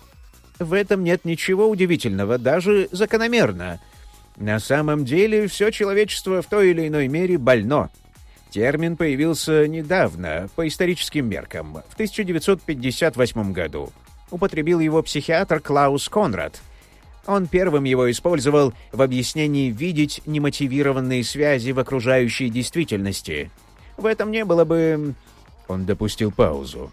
В этом нет ничего удивительного, даже закономерно. На самом деле все человечество в той или иной мере больно. Термин появился недавно, по историческим меркам, в 1958 году. Употребил его психиатр Клаус Конрад. Он первым его использовал в объяснении видеть немотивированные связи в окружающей действительности. В этом не было бы... Он допустил паузу.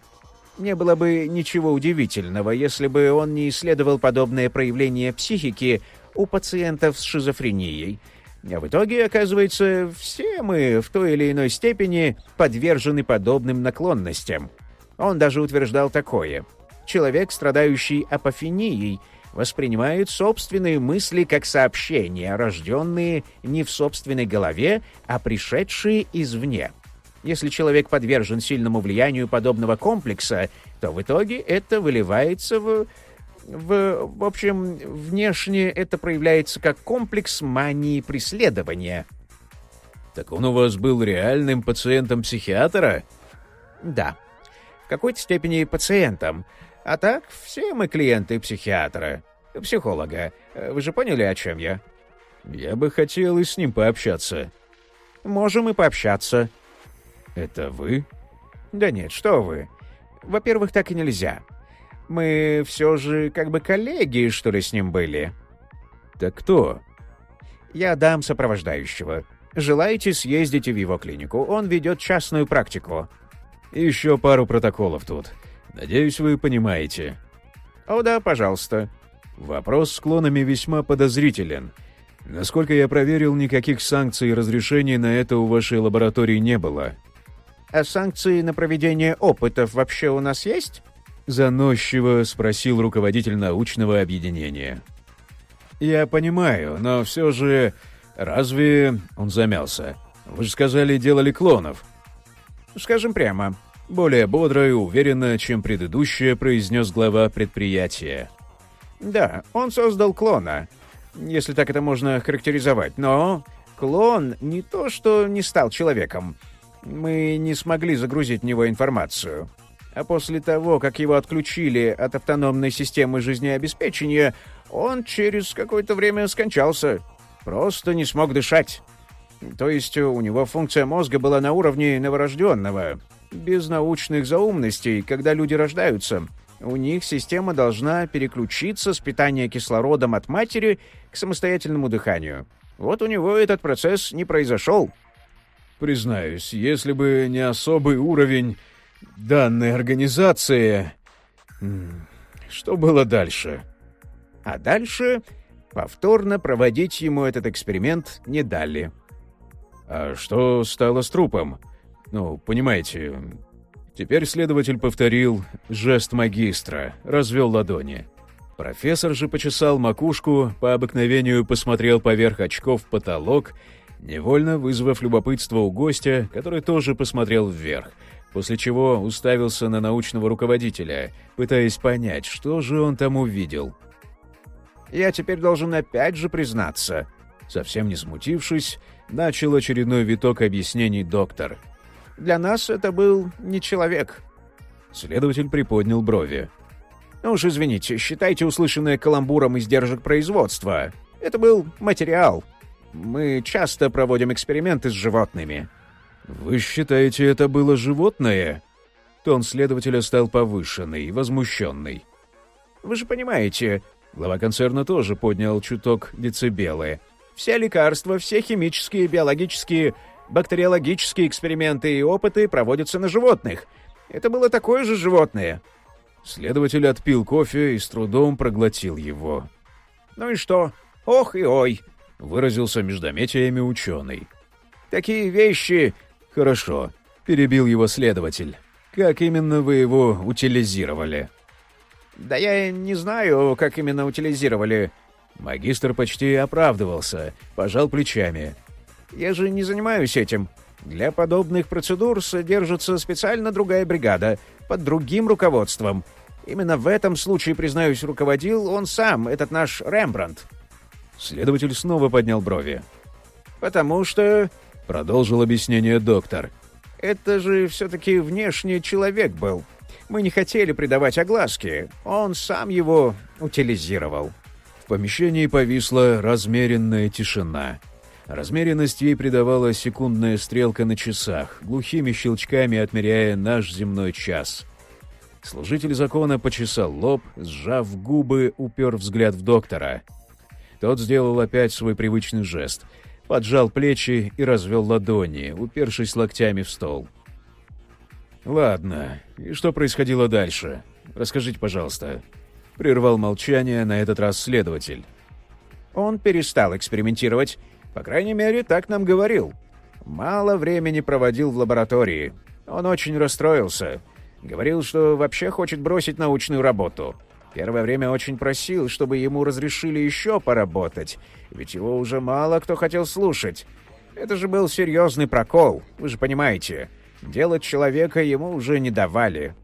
Не было бы ничего удивительного, если бы он не исследовал подобные проявления психики у пациентов с шизофренией — а в итоге, оказывается, все мы в той или иной степени подвержены подобным наклонностям. Он даже утверждал такое. Человек, страдающий апофенией, воспринимает собственные мысли как сообщения, рожденные не в собственной голове, а пришедшие извне. Если человек подвержен сильному влиянию подобного комплекса, то в итоге это выливается в в, в общем, внешне это проявляется как комплекс мании преследования. Так он у вас был реальным пациентом психиатра? Да. В какой-то степени пациентом. А так, все мы клиенты психиатра. Психолога. Вы же поняли, о чем я? Я бы хотел и с ним пообщаться. Можем и пообщаться. Это вы? Да нет, что вы. Во-первых, так и нельзя. Мы все же как бы коллеги, что ли, с ним были. Так кто? Я дам сопровождающего. Желаете, съездите в его клинику. Он ведет частную практику. Еще пару протоколов тут. Надеюсь, вы понимаете. О да, пожалуйста. Вопрос с клонами весьма подозрителен. Насколько я проверил, никаких санкций и разрешений на это у вашей лаборатории не было. А санкции на проведение опытов вообще у нас есть? Заносчиво спросил руководитель научного объединения. «Я понимаю, но все же... Разве...» Он замялся. «Вы же сказали, делали клонов». «Скажем прямо». Более бодро и уверенно, чем предыдущее, произнес глава предприятия. «Да, он создал клона, если так это можно характеризовать, но клон не то, что не стал человеком. Мы не смогли загрузить в него информацию а после того, как его отключили от автономной системы жизнеобеспечения, он через какое-то время скончался. Просто не смог дышать. То есть у него функция мозга была на уровне новорожденного. Без научных заумностей, когда люди рождаются, у них система должна переключиться с питания кислородом от матери к самостоятельному дыханию. Вот у него этот процесс не произошел. Признаюсь, если бы не особый уровень данной организации... Что было дальше? А дальше повторно проводить ему этот эксперимент не дали. А что стало с трупом? Ну, понимаете, теперь следователь повторил жест магистра, развел ладони. Профессор же почесал макушку, по обыкновению посмотрел поверх очков потолок, невольно вызвав любопытство у гостя, который тоже посмотрел вверх — после чего уставился на научного руководителя, пытаясь понять, что же он там увидел. «Я теперь должен опять же признаться», совсем не смутившись, начал очередной виток объяснений доктор. «Для нас это был не человек». Следователь приподнял брови. «Ну уж извините, считайте услышанное каламбуром издержек производства. Это был материал. Мы часто проводим эксперименты с животными. «Вы считаете, это было животное?» Тон следователя стал повышенный, возмущенный. «Вы же понимаете...» Глава концерна тоже поднял чуток децибелы. «Все лекарства, все химические, биологические, бактериологические эксперименты и опыты проводятся на животных. Это было такое же животное». Следователь отпил кофе и с трудом проглотил его. «Ну и что? Ох и ой! — выразился междометиями ученый. «Такие вещи...» «Хорошо», — перебил его следователь. «Как именно вы его утилизировали?» «Да я не знаю, как именно утилизировали». Магистр почти оправдывался, пожал плечами. «Я же не занимаюсь этим. Для подобных процедур содержится специально другая бригада, под другим руководством. Именно в этом случае, признаюсь, руководил он сам, этот наш Рембрандт». Следователь снова поднял брови. «Потому что...» — продолжил объяснение доктор. «Это же все-таки внешний человек был. Мы не хотели придавать огласки. Он сам его утилизировал». В помещении повисла размеренная тишина. Размеренность ей придавала секундная стрелка на часах, глухими щелчками отмеряя наш земной час. Служитель закона почесал лоб, сжав губы, упер взгляд в доктора. Тот сделал опять свой привычный жест, поджал плечи и развел ладони, упершись локтями в стол. «Ладно, и что происходило дальше? Расскажите, пожалуйста». Прервал молчание на этот раз следователь. Он перестал экспериментировать. По крайней мере, так нам говорил. Мало времени проводил в лаборатории. Он очень расстроился. Говорил, что вообще хочет бросить научную работу. Первое время очень просил, чтобы ему разрешили еще поработать, ведь его уже мало кто хотел слушать. Это же был серьезный прокол, вы же понимаете. Делать человека ему уже не давали.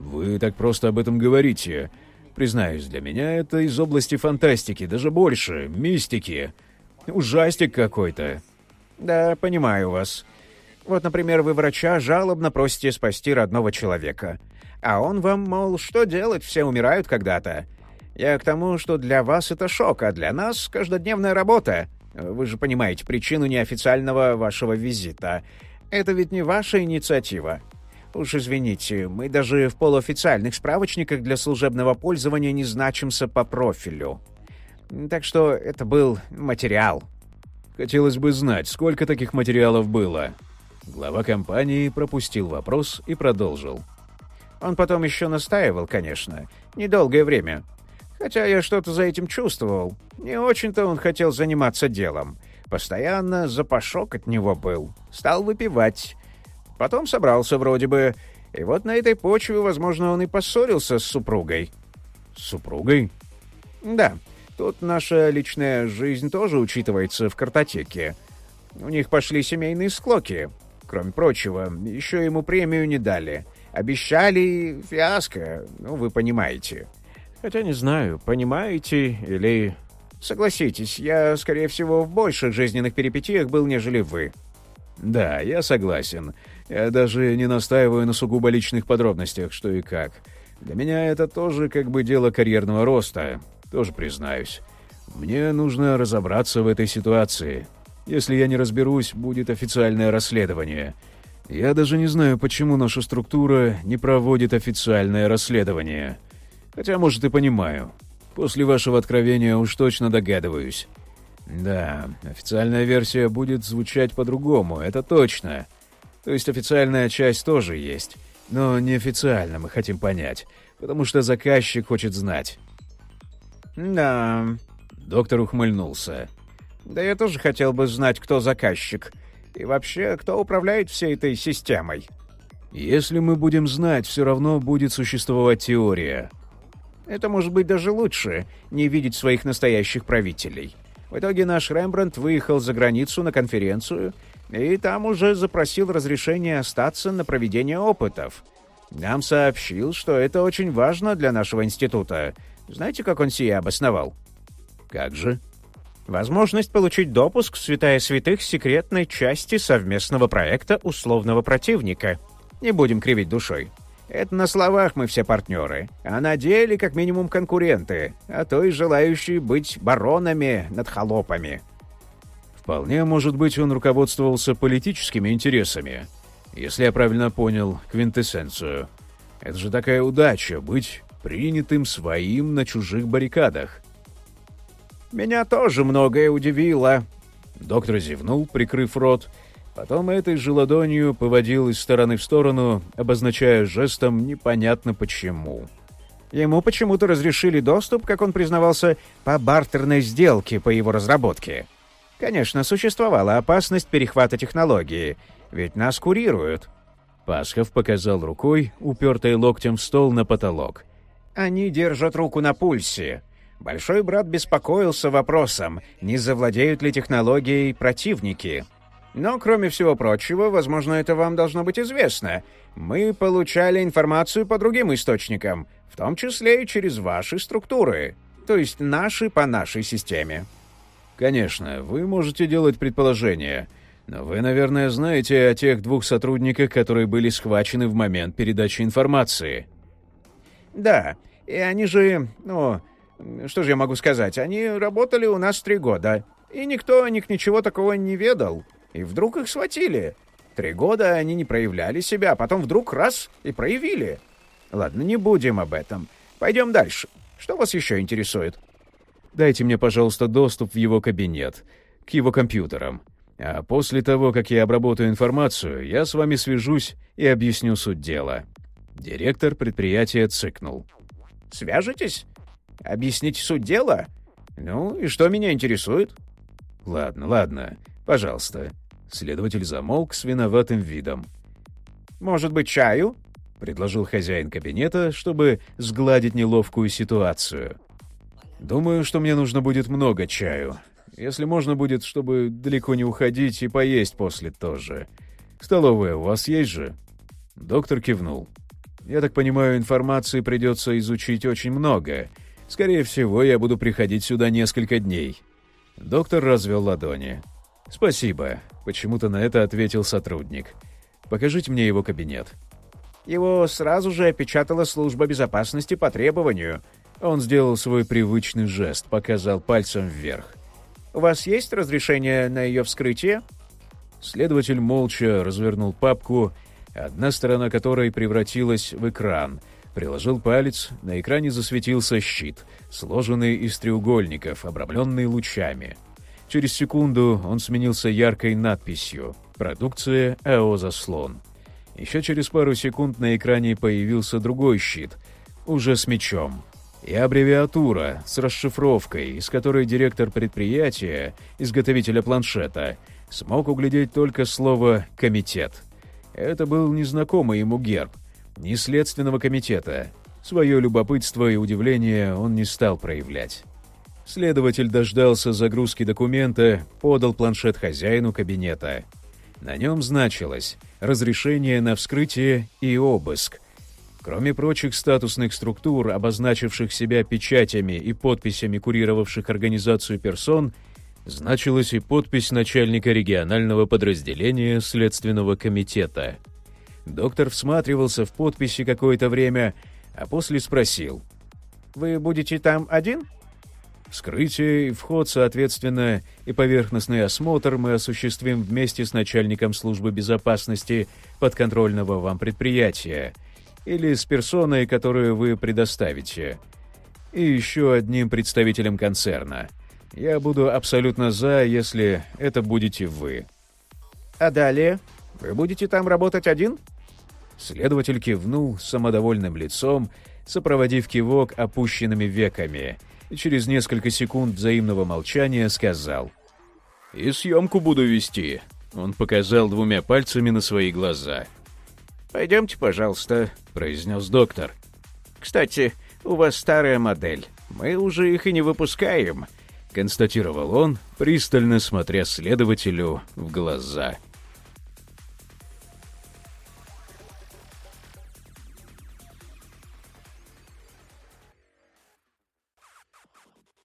«Вы так просто об этом говорите. Признаюсь, для меня это из области фантастики, даже больше, мистики. Ужастик какой-то». «Да, понимаю вас. Вот, например, вы врача жалобно просите спасти родного человека. А он вам, мол, что делать, все умирают когда-то. Я к тому, что для вас это шок, а для нас каждодневная работа. Вы же понимаете причину неофициального вашего визита. Это ведь не ваша инициатива. Уж извините, мы даже в полуофициальных справочниках для служебного пользования не значимся по профилю. Так что это был материал. Хотелось бы знать, сколько таких материалов было. Глава компании пропустил вопрос и продолжил. Он потом еще настаивал, конечно. Недолгое время. Хотя я что-то за этим чувствовал. Не очень-то он хотел заниматься делом. Постоянно запашок от него был. Стал выпивать. Потом собрался вроде бы. И вот на этой почве, возможно, он и поссорился с супругой. С супругой? Да. Тут наша личная жизнь тоже учитывается в картотеке. У них пошли семейные склоки. Кроме прочего, еще ему премию не дали. Обещали фиаско, ну, вы понимаете. Хотя не знаю, понимаете или... Согласитесь, я, скорее всего, в больших жизненных перипетиях был, нежели вы. Да, я согласен. Я даже не настаиваю на сугубо личных подробностях, что и как. Для меня это тоже как бы дело карьерного роста, тоже признаюсь. Мне нужно разобраться в этой ситуации. Если я не разберусь, будет официальное расследование. Я даже не знаю, почему наша структура не проводит официальное расследование. Хотя, может, и понимаю. После вашего откровения уж точно догадываюсь. Да, официальная версия будет звучать по-другому, это точно. То есть официальная часть тоже есть. Но неофициально мы хотим понять, потому что заказчик хочет знать. Да. Доктор ухмыльнулся. Да я тоже хотел бы знать, кто заказчик. И вообще, кто управляет всей этой системой. Если мы будем знать, все равно будет существовать теория. Это может быть даже лучше, не видеть своих настоящих правителей. В итоге наш Рембрандт выехал за границу на конференцию и там уже запросил разрешение остаться на проведение опытов. Нам сообщил, что это очень важно для нашего института. Знаете, как он сие обосновал? Как же? Возможность получить допуск в святая святых секретной части совместного проекта условного противника. Не будем кривить душой. Это на словах мы все партнеры, а на деле как минимум конкуренты, а то и желающие быть баронами над холопами. Вполне может быть, он руководствовался политическими интересами. Если я правильно понял квинтэссенцию. Это же такая удача — быть принятым своим на чужих баррикадах. Меня тоже многое удивило». Доктор зевнул, прикрыв рот. Потом этой же ладонью поводил из стороны в сторону, обозначая жестом непонятно почему. Ему почему-то разрешили доступ, как он признавался, по бартерной сделке по его разработке. Конечно, существовала опасность перехвата технологии, ведь нас курируют. Пасхов показал рукой, упертой локтем в стол на потолок. Они держат руку на пульсе. Большой брат беспокоился вопросом, не завладеют ли технологией противники. Но, кроме всего прочего, возможно, это вам должно быть известно, мы получали информацию по другим источникам, в том числе и через ваши структуры, то есть наши по нашей системе. Конечно, вы можете делать предположения, но вы, наверное, знаете о тех двух сотрудниках, которые были схвачены в момент передачи информации. Да, и они же, ну, что же я могу сказать, они работали у нас три года, и никто о них ничего такого не ведал. И вдруг их схватили. Три года они не проявляли себя, а потом вдруг раз и проявили. Ладно, не будем об этом. Пойдем дальше. Что вас еще интересует? Дайте мне, пожалуйста, доступ в его кабинет, к его компьютерам. А после того, как я обработаю информацию, я с вами свяжусь и объясню суть дела». Директор предприятия цыкнул. «Свяжетесь? Объясните суть дела? Ну, и что меня интересует?» «Ладно, ладно. Пожалуйста». Следователь замолк с виноватым видом. «Может быть, чаю?» — предложил хозяин кабинета, чтобы сгладить неловкую ситуацию. «Думаю, что мне нужно будет много чаю. Если можно будет, чтобы далеко не уходить и поесть после тоже. Столовая у вас есть же?» Доктор кивнул. «Я так понимаю, информации придется изучить очень много. Скорее всего, я буду приходить сюда несколько дней». Доктор развел ладони. «Спасибо», — почему-то на это ответил сотрудник. «Покажите мне его кабинет». Его сразу же опечатала служба безопасности по требованию, он сделал свой привычный жест, показал пальцем вверх. «У вас есть разрешение на ее вскрытие?» Следователь молча развернул папку, одна сторона которой превратилась в экран. Приложил палец, на экране засветился щит, сложенный из треугольников, обрамленный лучами. Через секунду он сменился яркой надписью «Продукция АО «Заслон». Еще через пару секунд на экране появился другой щит, уже с мечом и аббревиатура с расшифровкой, из которой директор предприятия, изготовителя планшета, смог углядеть только слово «комитет». Это был незнакомый ему герб, не следственного комитета. Свое любопытство и удивление он не стал проявлять. Следователь дождался загрузки документа, подал планшет хозяину кабинета. На нем значилось «разрешение на вскрытие и обыск», Кроме прочих статусных структур, обозначивших себя печатями и подписями курировавших организацию персон, значилась и подпись начальника регионального подразделения Следственного комитета. Доктор всматривался в подписи какое-то время, а после спросил. «Вы будете там один?» Вскрытие вход, соответственно, и поверхностный осмотр мы осуществим вместе с начальником службы безопасности подконтрольного вам предприятия — или с персоной, которую вы предоставите. И еще одним представителем концерна. Я буду абсолютно за, если это будете вы. А далее? Вы будете там работать один? Следователь кивнул самодовольным лицом, сопроводив кивок опущенными веками, и через несколько секунд взаимного молчания сказал. «И съемку буду вести», — он показал двумя пальцами на свои глаза. «Пойдемте, пожалуйста», — произнес доктор. «Кстати, у вас старая модель. Мы уже их и не выпускаем», — констатировал он, пристально смотря следователю в глаза.